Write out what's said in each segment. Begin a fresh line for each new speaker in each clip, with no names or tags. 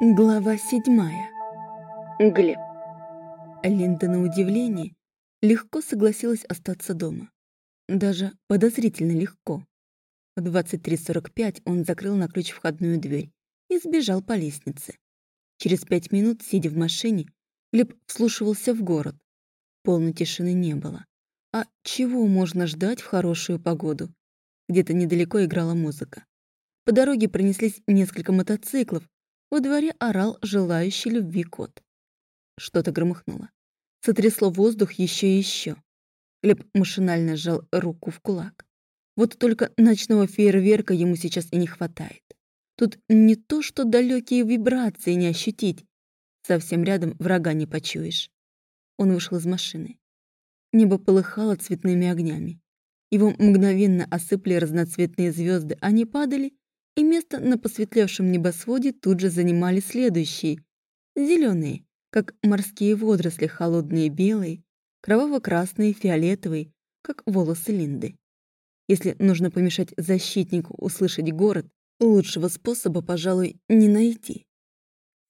Глава седьмая. Глеб. Линда на удивление легко согласилась остаться дома. Даже подозрительно легко. В 23.45 он закрыл на ключ входную дверь и сбежал по лестнице. Через пять минут, сидя в машине, Глеб вслушивался в город. Полной тишины не было. А чего можно ждать в хорошую погоду? Где-то недалеко играла музыка. По дороге пронеслись несколько мотоциклов, во дворе орал желающий любви кот. Что-то громыхнуло. Сотрясло воздух еще и еще. Глеб машинально сжал руку в кулак. Вот только ночного фейерверка ему сейчас и не хватает. Тут не то, что далекие вибрации не ощутить. Совсем рядом врага не почуешь. Он вышел из машины. Небо полыхало цветными огнями. Его мгновенно осыпали разноцветные звезды, они падали и место на посветлевшем небосводе тут же занимали следующие. Зеленые, как морские водоросли, холодные белые, кроваво-красные, фиолетовые, как волосы Линды. Если нужно помешать защитнику услышать город, лучшего способа, пожалуй, не найти.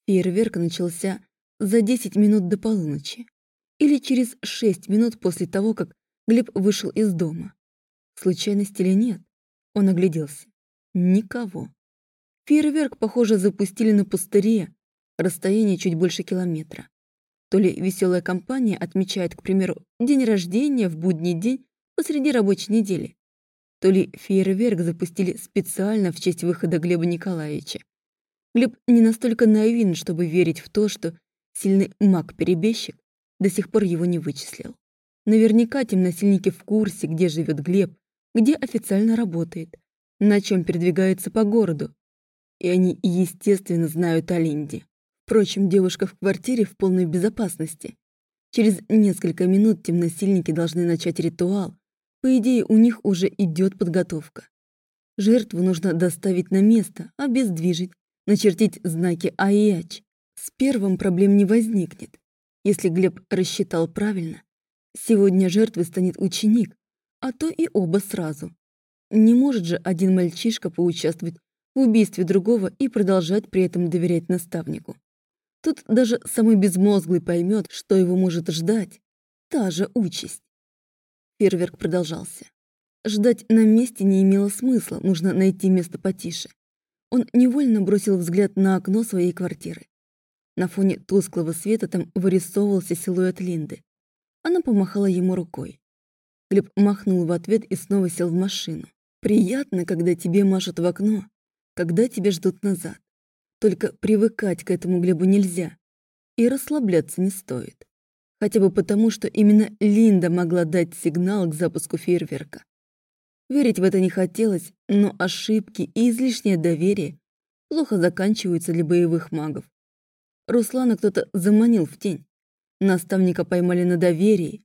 Фейерверк начался за 10 минут до полуночи или через 6 минут после того, как Глеб вышел из дома. Случайность или нет, он огляделся. Никого. Фейерверк, похоже, запустили на пустыре, расстояние чуть больше километра. То ли веселая компания отмечает, к примеру, день рождения в будний день посреди рабочей недели, то ли фейерверк запустили специально в честь выхода Глеба Николаевича. Глеб не настолько наивен, чтобы верить в то, что сильный маг-перебежчик до сих пор его не вычислил. Наверняка темносильники в курсе, где живет Глеб, где официально работает, на чем передвигается по городу. И они, естественно, знают о Линде. Впрочем, девушка в квартире в полной безопасности. Через несколько минут темносильники должны начать ритуал. По идее, у них уже идет подготовка. Жертву нужно доставить на место, обездвижить, начертить знаки Айяч. С первым проблем не возникнет. Если Глеб рассчитал правильно, сегодня жертвой станет ученик, а то и оба сразу. Не может же один мальчишка поучаствовать в убийстве другого и продолжать при этом доверять наставнику. Тут даже самый безмозглый поймет, что его может ждать. Та же участь. Фейерверк продолжался. Ждать на месте не имело смысла, нужно найти место потише. Он невольно бросил взгляд на окно своей квартиры. На фоне тусклого света там вырисовывался силуэт Линды. Она помахала ему рукой. Глеб махнул в ответ и снова сел в машину. Приятно, когда тебе машут в окно, когда тебя ждут назад. Только привыкать к этому Глебу нельзя. И расслабляться не стоит. Хотя бы потому, что именно Линда могла дать сигнал к запуску фейерверка. Верить в это не хотелось, но ошибки и излишнее доверие плохо заканчиваются для боевых магов. Руслана кто-то заманил в тень. Наставника поймали на доверии.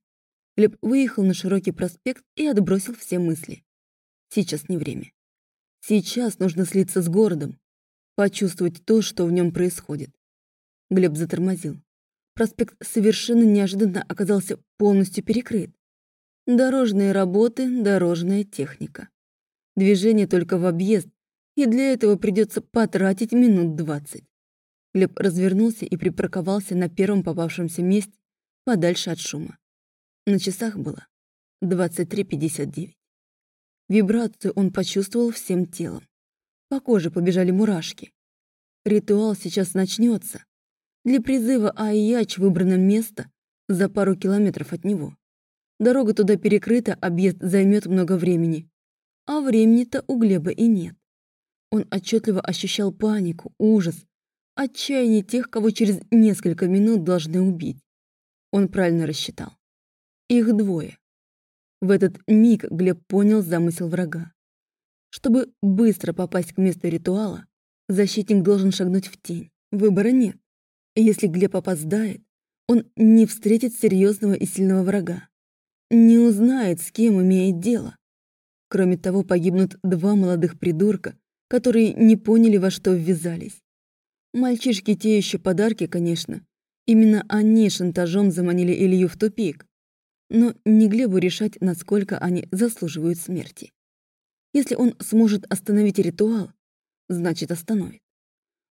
Глеб выехал на широкий проспект и отбросил все мысли. Сейчас не время. Сейчас нужно слиться с городом, почувствовать то, что в нем происходит. Глеб затормозил. Проспект совершенно неожиданно оказался полностью перекрыт. Дорожные работы, дорожная техника. Движение только в объезд, и для этого придется потратить минут двадцать. Глеб развернулся и припарковался на первом попавшемся месте подальше от шума. На часах было 23.59. Вибрацию он почувствовал всем телом. По коже побежали мурашки. Ритуал сейчас начнется. Для призыва Айяч выбрано место за пару километров от него. Дорога туда перекрыта, объезд займет много времени. А времени-то у Глеба и нет. Он отчетливо ощущал панику, ужас, отчаяние тех, кого через несколько минут должны убить. Он правильно рассчитал. Их двое. В этот миг Глеб понял замысел врага. Чтобы быстро попасть к месту ритуала, защитник должен шагнуть в тень. Выбора нет. Если Глеб опоздает, он не встретит серьезного и сильного врага. Не узнает, с кем имеет дело. Кроме того, погибнут два молодых придурка, которые не поняли, во что ввязались. Мальчишки те еще подарки, конечно. Именно они шантажом заманили Илью в тупик но не Глебу решать, насколько они заслуживают смерти. Если он сможет остановить ритуал, значит остановит.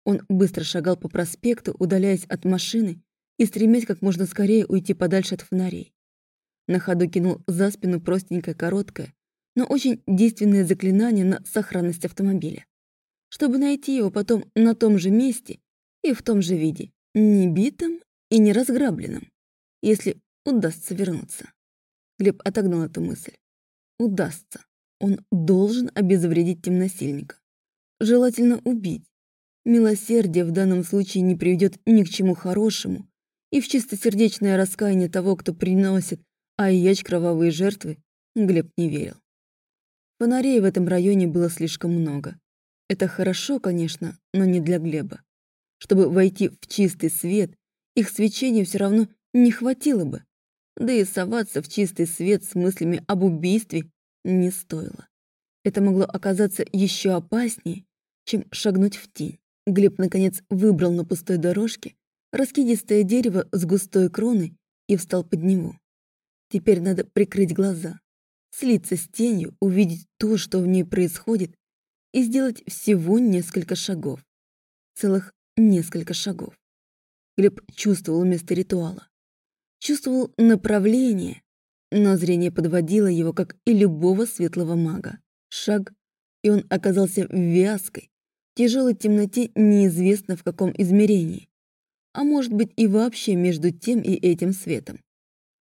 Он быстро шагал по проспекту, удаляясь от машины и стремясь как можно скорее уйти подальше от фонарей. На ходу кинул за спину простенькое, короткое, но очень действенное заклинание на сохранность автомобиля, чтобы найти его потом на том же месте и в том же виде, не битым и не разграбленным, если удастся вернуться. Глеб отогнал эту мысль. Удастся. Он должен обезвредить темносильника. Желательно убить. Милосердие в данном случае не приведет ни к чему хорошему, и в чистосердечное раскаяние того, кто приносит ай-яч кровавые жертвы, Глеб не верил. Фонарей в этом районе было слишком много. Это хорошо, конечно, но не для Глеба. Чтобы войти в чистый свет, их свечения все равно не хватило бы. Да и соваться в чистый свет с мыслями об убийстве не стоило. Это могло оказаться еще опаснее, чем шагнуть в тень. Глеб, наконец, выбрал на пустой дорожке раскидистое дерево с густой кроной и встал под него. Теперь надо прикрыть глаза, слиться с тенью, увидеть то, что в ней происходит, и сделать всего несколько шагов. Целых несколько шагов. Глеб чувствовал место ритуала. Чувствовал направление, но зрение подводило его, как и любого светлого мага. Шаг, и он оказался в вязкой, тяжелой темноте неизвестно в каком измерении. А может быть и вообще между тем и этим светом.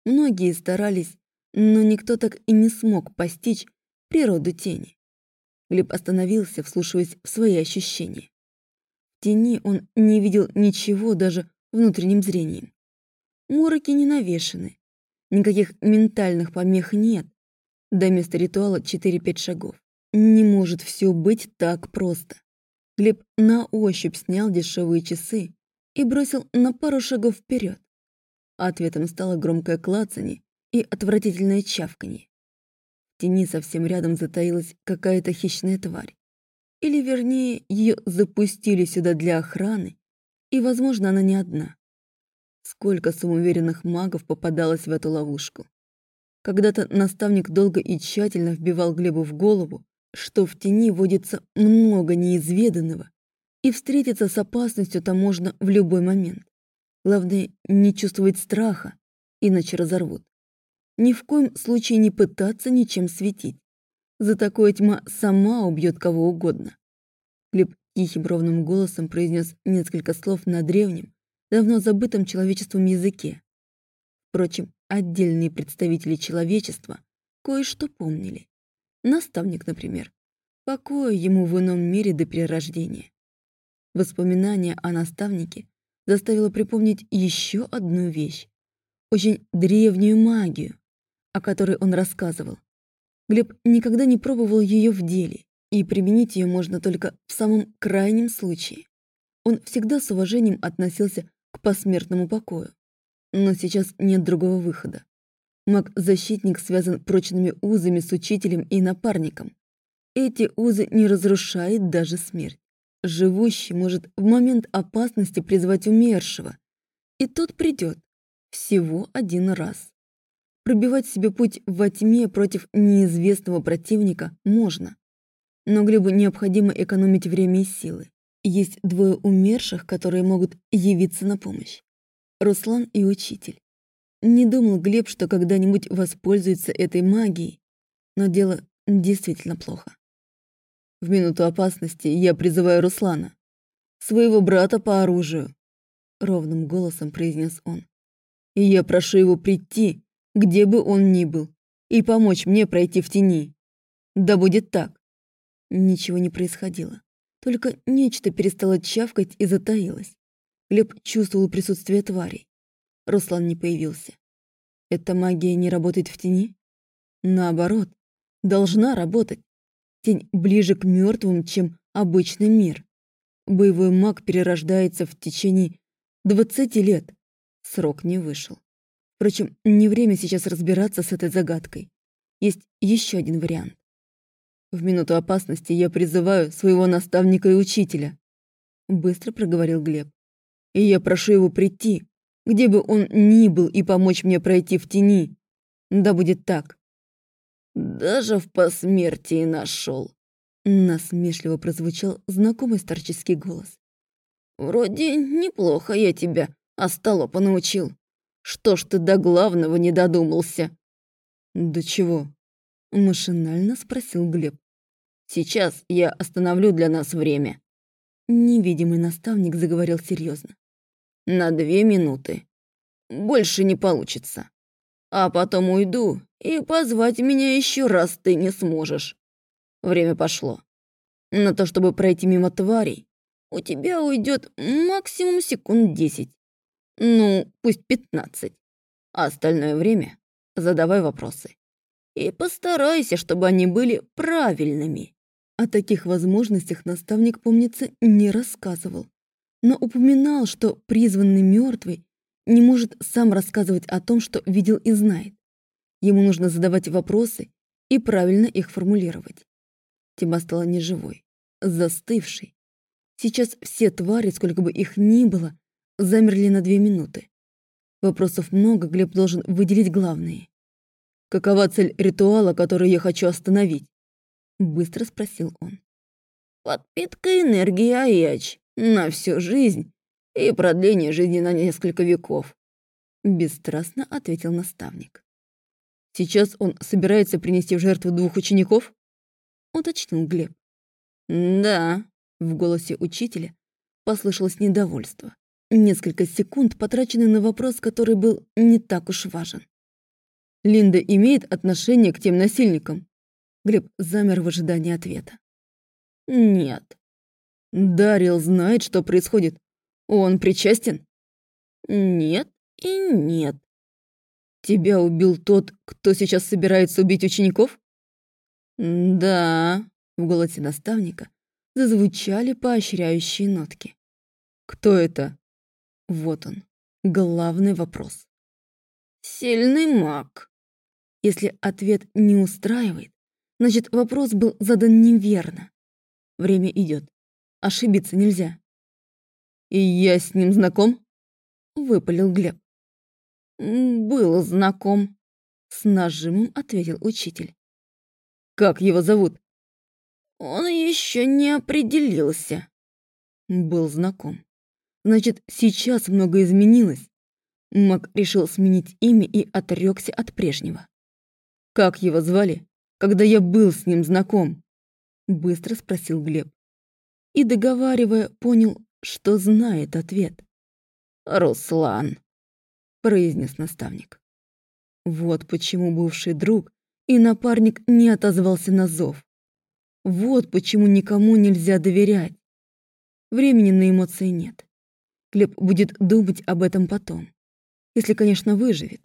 Многие старались, но никто так и не смог постичь природу тени. Глеб остановился, вслушиваясь в свои ощущения. В тени он не видел ничего даже внутренним зрением. Мороки не навешаны, Никаких ментальных помех нет. До места ритуала 4-5 шагов. Не может все быть так просто. Глеб на ощупь снял дешевые часы и бросил на пару шагов вперед. Ответом стало громкое клацанье и отвратительное чавканье. В тени совсем рядом затаилась какая-то хищная тварь. Или, вернее, ее запустили сюда для охраны, и, возможно, она не одна. Сколько самоуверенных магов попадалось в эту ловушку. Когда-то наставник долго и тщательно вбивал Глебу в голову, что в тени водится много неизведанного, и встретиться с опасностью там можно в любой момент. Главное, не чувствовать страха, иначе разорвут. Ни в коем случае не пытаться ничем светить. За такое тьма сама убьет кого угодно. Глеб тихим ровным голосом произнес несколько слов на древнем, давно забытом человечеством языке. Впрочем, отдельные представители человечества кое-что помнили. Наставник, например, покоя ему в ином мире до перерождения. Воспоминание о наставнике заставило припомнить еще одну вещь, очень древнюю магию, о которой он рассказывал. Глеб никогда не пробовал ее в деле, и применить ее можно только в самом крайнем случае. Он всегда с уважением относился к посмертному покою. Но сейчас нет другого выхода. Маг-защитник связан прочными узами с учителем и напарником. Эти узы не разрушает даже смерть. Живущий может в момент опасности призвать умершего, и тот придет всего один раз. Пробивать себе путь во тьме против неизвестного противника можно, но Глебу необходимо экономить время и силы. Есть двое умерших, которые могут явиться на помощь. Руслан и учитель. Не думал Глеб, что когда-нибудь воспользуется этой магией, но дело действительно плохо. В минуту опасности я призываю Руслана, своего брата по оружию, ровным голосом произнес он. И я прошу его прийти, где бы он ни был, и помочь мне пройти в тени. Да будет так. Ничего не происходило. Только нечто перестало чавкать и затаилось. Глеб чувствовал присутствие тварей. Руслан не появился. Эта магия не работает в тени? Наоборот, должна работать. Тень ближе к мертвым, чем обычный мир. Боевой маг перерождается в течение 20 лет. Срок не вышел. Впрочем, не время сейчас разбираться с этой загадкой. Есть еще один вариант. В минуту опасности я призываю своего наставника и учителя. Быстро проговорил Глеб. И я прошу его прийти, где бы он ни был, и помочь мне пройти в тени. Да будет так. Даже в посмертии нашел. Насмешливо прозвучал знакомый старческий голос.
Вроде неплохо я тебя остолопа научил. Что ж ты до главного не додумался?»
«До чего?» — машинально спросил Глеб.
«Сейчас я остановлю для нас время».
Невидимый наставник заговорил серьезно.
«На две минуты. Больше не получится. А потом уйду, и позвать меня еще раз ты не сможешь. Время пошло. На то, чтобы пройти мимо тварей, у тебя уйдет максимум секунд десять. Ну, пусть пятнадцать. А остальное время задавай вопросы. И постарайся, чтобы они были правильными.
О таких возможностях наставник, помнится, не рассказывал, но упоминал, что призванный мертвый не может сам рассказывать о том, что видел и знает. Ему нужно задавать вопросы и правильно их формулировать. Тьма стала неживой, застывшей. Сейчас все твари, сколько бы их ни было, замерли на две минуты. Вопросов много, Глеб должен выделить главные. «Какова цель ритуала, который я хочу остановить?» Быстро спросил он.
«Подпитка энергии Аяч на всю жизнь и продление жизни на несколько веков»,
бесстрастно ответил наставник. «Сейчас он собирается принести в жертву двух учеников?» уточнил Глеб.
«Да», —
в голосе учителя послышалось недовольство. Несколько секунд потрачены на вопрос, который был не так уж важен. «Линда имеет отношение к тем насильникам?» Глеб замер в ожидании ответа.
«Нет».
«Дарил знает, что происходит. Он причастен?»
«Нет и нет».
«Тебя убил тот, кто сейчас собирается убить учеников?»
«Да», —
в голосе наставника зазвучали поощряющие нотки. «Кто это?» Вот он, главный вопрос.
«Сильный маг».
Если ответ не устраивает, значит, вопрос был задан неверно. Время идет. Ошибиться нельзя. «И я с ним знаком?» — выпалил Глеб.
«Был знаком», —
с нажимом ответил учитель. «Как его зовут?»
«Он еще не определился».
Был знаком. Значит, сейчас многое изменилось. Мак решил сменить имя и отрекся от прежнего. «Как его звали, когда я был с ним знаком?» Быстро спросил Глеб. И, договаривая, понял, что знает ответ.
«Руслан», — произнес наставник.
Вот почему бывший друг и напарник не отозвался на зов. Вот почему никому нельзя доверять. Времени на эмоции нет. Глеб будет думать об этом потом. Если, конечно, выживет.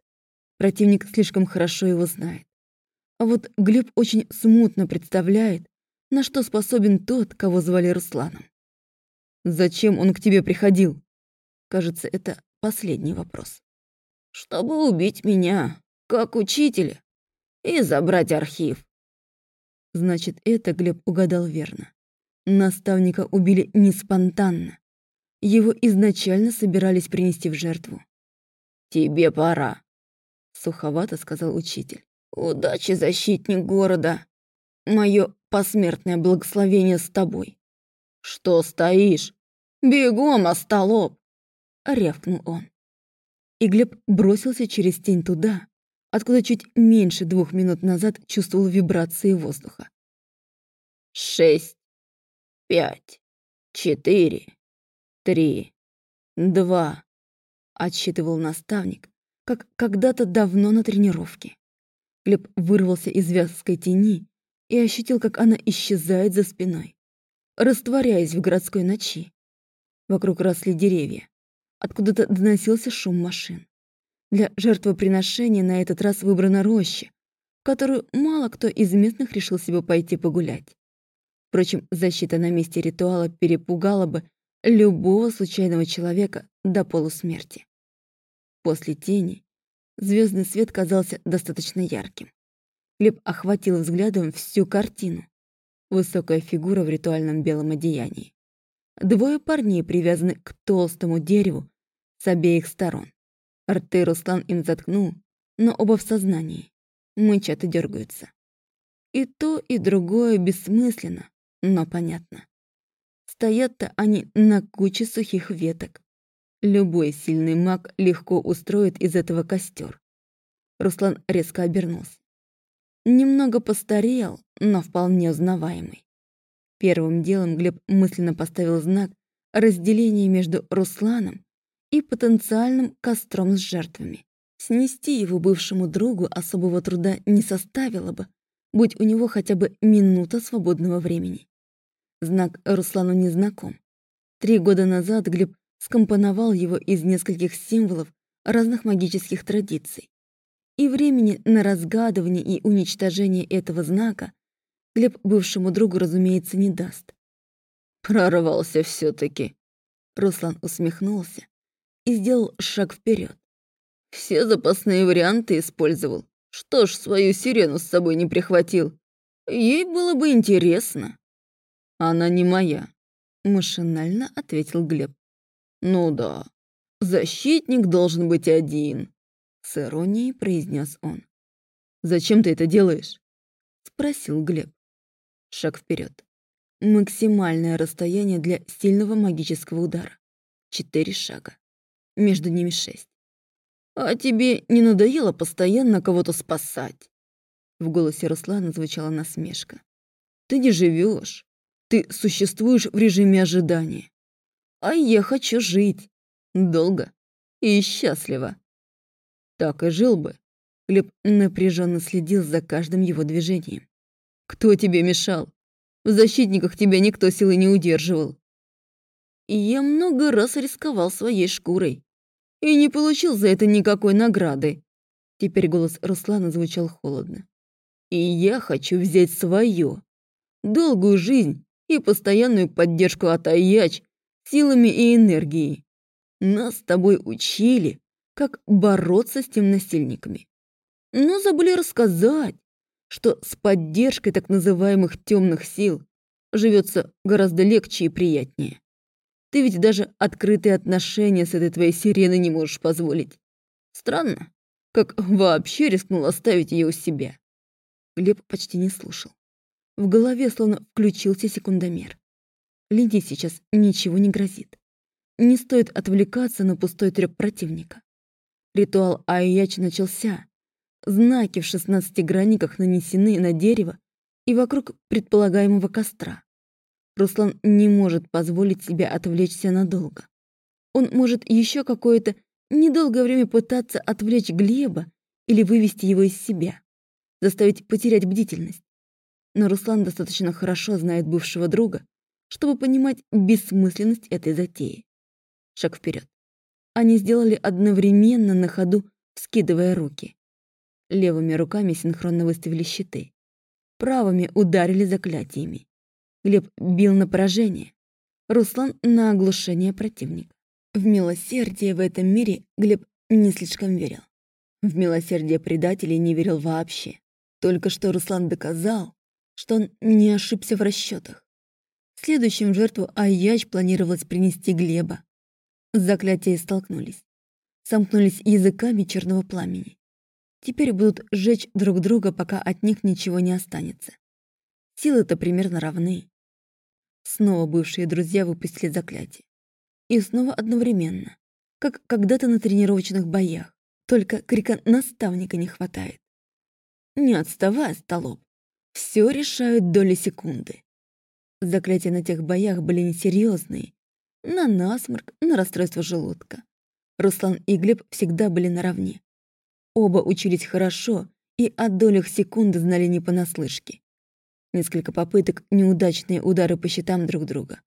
Противник слишком хорошо его знает. А вот Глеб очень смутно представляет, на что способен тот, кого звали Русланом. «Зачем он к тебе приходил?» Кажется, это последний вопрос.
«Чтобы убить меня, как учителя, и забрать архив».
Значит, это Глеб угадал верно. Наставника убили не спонтанно. Его изначально собирались принести в жертву.
«Тебе пора», —
суховато сказал учитель.
«Удачи, защитник города. Мое посмертное благословение с тобой». «Что стоишь? Бегом, остолоп!» — рявкнул он.
И Глеб бросился через тень туда, откуда чуть меньше двух минут назад чувствовал вибрации воздуха.
«Шесть, пять, четыре, три, два», — отсчитывал наставник, как когда-то давно на тренировке. Глеб вырвался из вязкой тени и ощутил, как она исчезает за спиной, растворяясь в городской ночи. Вокруг росли деревья. Откуда-то доносился шум машин. Для жертвоприношения на этот раз выбрана роща, в которую мало кто из местных решил себе пойти погулять. Впрочем, защита на месте ритуала перепугала бы любого случайного человека до полусмерти. После тени звездный свет казался достаточно ярким. Глеб охватил взглядом всю картину. Высокая фигура в ритуальном белом одеянии. Двое парней привязаны к толстому дереву с обеих сторон. Рты Руслан им заткнул, но оба в сознании. Мычат и дергаются. И то, и другое бессмысленно, но понятно.
Стоят-то они на куче сухих веток. Любой сильный маг легко устроит из этого костер. Руслан резко обернулся. Немного постарел, но вполне узнаваемый. Первым делом Глеб мысленно поставил знак разделения между Русланом и потенциальным костром с жертвами. Снести его бывшему другу особого труда не составило бы, будь у него хотя бы минута свободного времени. Знак Руслану не знаком. Три года назад Глеб скомпоновал его из нескольких символов разных магических традиций. И времени на разгадывание и уничтожение этого знака Глеб бывшему другу, разумеется, не даст.
«Прорвался все таки
Руслан усмехнулся и сделал шаг вперед.
Все запасные варианты использовал. Что ж, свою сирену с собой не прихватил. Ей было бы интересно. Она не моя, машинально ответил Глеб. Ну да, защитник должен быть один, с иронией произнес он. Зачем ты это делаешь? спросил Глеб. Шаг вперед. Максимальное расстояние для сильного магического удара. Четыре шага. Между ними шесть. «А тебе не надоело постоянно кого-то спасать?» В голосе Руслана звучала насмешка. «Ты не живешь. Ты существуешь в режиме ожидания. А я хочу жить. Долго и счастливо». Так и жил бы. Глеб напряженно следил за каждым его движением. «Кто тебе мешал? В защитниках тебя никто силы не удерживал. Я много раз рисковал своей шкурой и не получил за это никакой награды. Теперь голос Руслана звучал холодно. И я хочу взять свое. Долгую жизнь и постоянную поддержку от Аяч силами и энергией. Нас с тобой учили, как бороться с темносильниками. Но забыли рассказать, что с поддержкой так называемых темных сил живется гораздо легче и приятнее. Ты ведь даже открытые отношения с этой твоей сиреной не можешь позволить. Странно, как вообще рискнул оставить ее у себя. Глеб почти не слушал. В голове словно включился секундомер. Лиде сейчас ничего не грозит. Не стоит отвлекаться на пустой трёп противника. Ритуал Айяч начался. Знаки в шестнадцати гранниках нанесены на дерево и вокруг предполагаемого костра. Руслан не может позволить себе отвлечься надолго. Он может еще какое-то недолгое время пытаться отвлечь Глеба или вывести его из себя, заставить потерять бдительность. Но Руслан достаточно хорошо знает бывшего друга, чтобы понимать бессмысленность этой затеи. Шаг вперед. Они сделали одновременно на ходу, скидывая руки. Левыми руками синхронно выставили щиты. Правыми ударили заклятиями. Глеб бил на поражение, Руслан — на оглушение противника. В милосердие в этом мире Глеб не слишком верил. В милосердие предателей не верил вообще. Только что Руслан доказал, что он не ошибся в расчетах. Следующим жертву Айяч планировалось принести Глеба. Заклятия столкнулись. Сомкнулись языками черного пламени. Теперь будут сжечь друг друга, пока от них ничего не останется. Силы-то примерно равны. Снова бывшие друзья выпустили заклятие. И снова одновременно, как когда-то на тренировочных боях. Только крика наставника не хватает. Не отставай, столоп. Все решают доли секунды. Заклятия на тех боях были несерьезные. На насморк, на расстройство желудка. Руслан и Глеб всегда были наравне. Оба учились хорошо и о долях секунды знали не понаслышке. Несколько попыток, неудачные удары по щитам друг друга.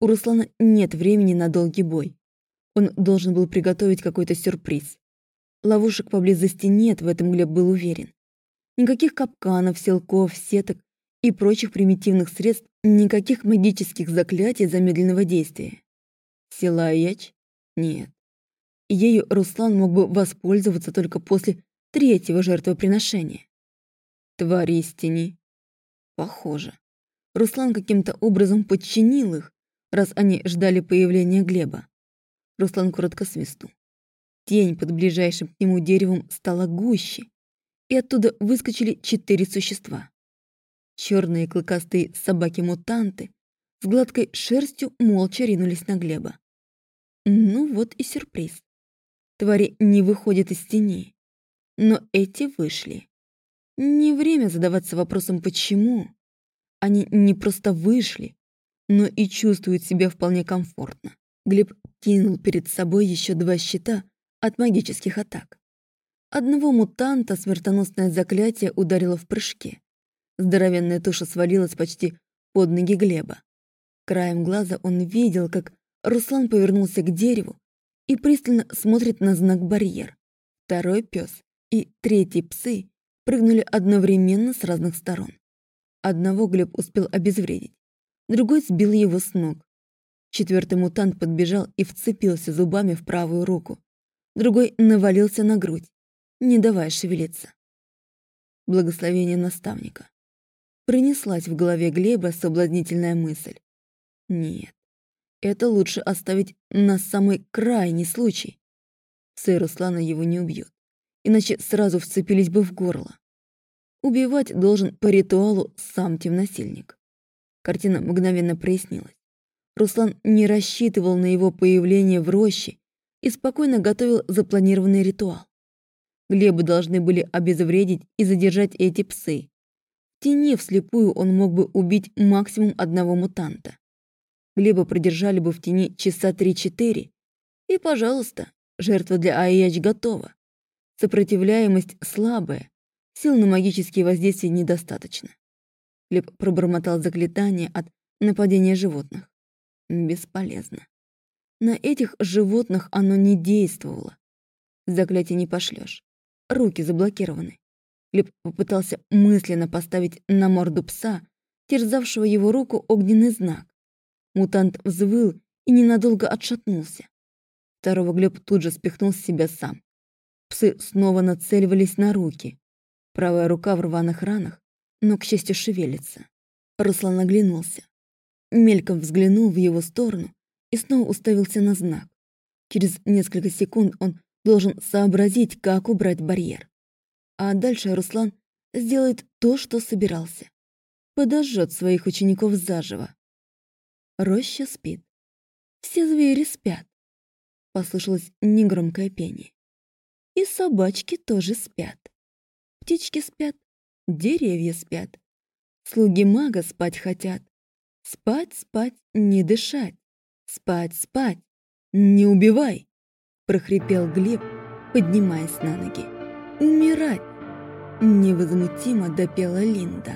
У Руслана нет времени на долгий бой. Он должен был приготовить какой-то сюрприз. Ловушек поблизости нет, в этом Глеб был уверен. Никаких капканов, селков, сеток и прочих примитивных средств, никаких магических заклятий замедленного действия. Сила Яч? Нет. Ею Руслан мог бы воспользоваться только после третьего жертвоприношения. Тварь истини, Похоже. Руслан каким-то образом подчинил их, раз они ждали появления Глеба. Руслан коротко свистнул. Тень под ближайшим к нему деревом стала гуще, и оттуда выскочили четыре существа. Черные клыкастые собаки-мутанты
с гладкой шерстью молча ринулись на Глеба. Ну вот и сюрприз. Твари не выходят из тени. Но эти вышли. Не время задаваться вопросом «почему?». Они не просто вышли, но и чувствуют себя вполне комфортно. Глеб кинул перед собой еще два щита от магических атак. Одного мутанта смертоносное заклятие ударило в прыжке. Здоровенная туша свалилась почти под ноги Глеба. Краем глаза он видел, как Руслан повернулся к дереву и пристально смотрит на знак барьер. Второй пес и третий псы прыгнули одновременно с разных сторон. Одного Глеб успел обезвредить, другой сбил его с ног. Четвертый мутант подбежал и вцепился зубами в правую руку. Другой навалился на грудь, не давая шевелиться. Благословение наставника. Пронеслась в голове Глеба соблазнительная мысль. Нет, это лучше оставить на самый крайний случай. Сэр Руслана его не убьет, иначе сразу вцепились бы в горло. Убивать должен по ритуалу сам темносильник. Картина мгновенно прояснилась. Руслан не рассчитывал на его появление в роще и спокойно готовил запланированный ритуал. Глебы должны были обезвредить и задержать эти псы. Тени вслепую он мог бы убить максимум одного мутанта. Глеба продержали бы в тени часа три-четыре, и, пожалуйста, жертва для Аияч готова. Сопротивляемость слабая, сил на магические воздействия недостаточно. Глеб пробормотал заклинание от нападения животных. Бесполезно. На этих животных оно не действовало. Заклятие не пошлешь. Руки заблокированы. Глеб попытался мысленно поставить на морду пса, терзавшего его руку, огненный знак. Мутант взвыл и ненадолго отшатнулся. Второго Глеб тут же спихнул с себя сам. Псы снова нацеливались на руки. Правая рука в рваных ранах, но, к счастью, шевелится. Руслан оглянулся. Мельком взглянул в его сторону и снова уставился на знак. Через несколько секунд он должен сообразить, как убрать барьер. А дальше Руслан сделает то, что собирался. Подожжет своих учеников заживо. Роща спит. Все звери спят. Послышалось негромкое пение. И собачки тоже спят. Птички спят, деревья спят. Слуги мага спать хотят. Спать, спать, не дышать. Спать, спать, не убивай, прохрипел Глеб, поднимаясь на ноги. Умирать, невозмутимо допела Линда.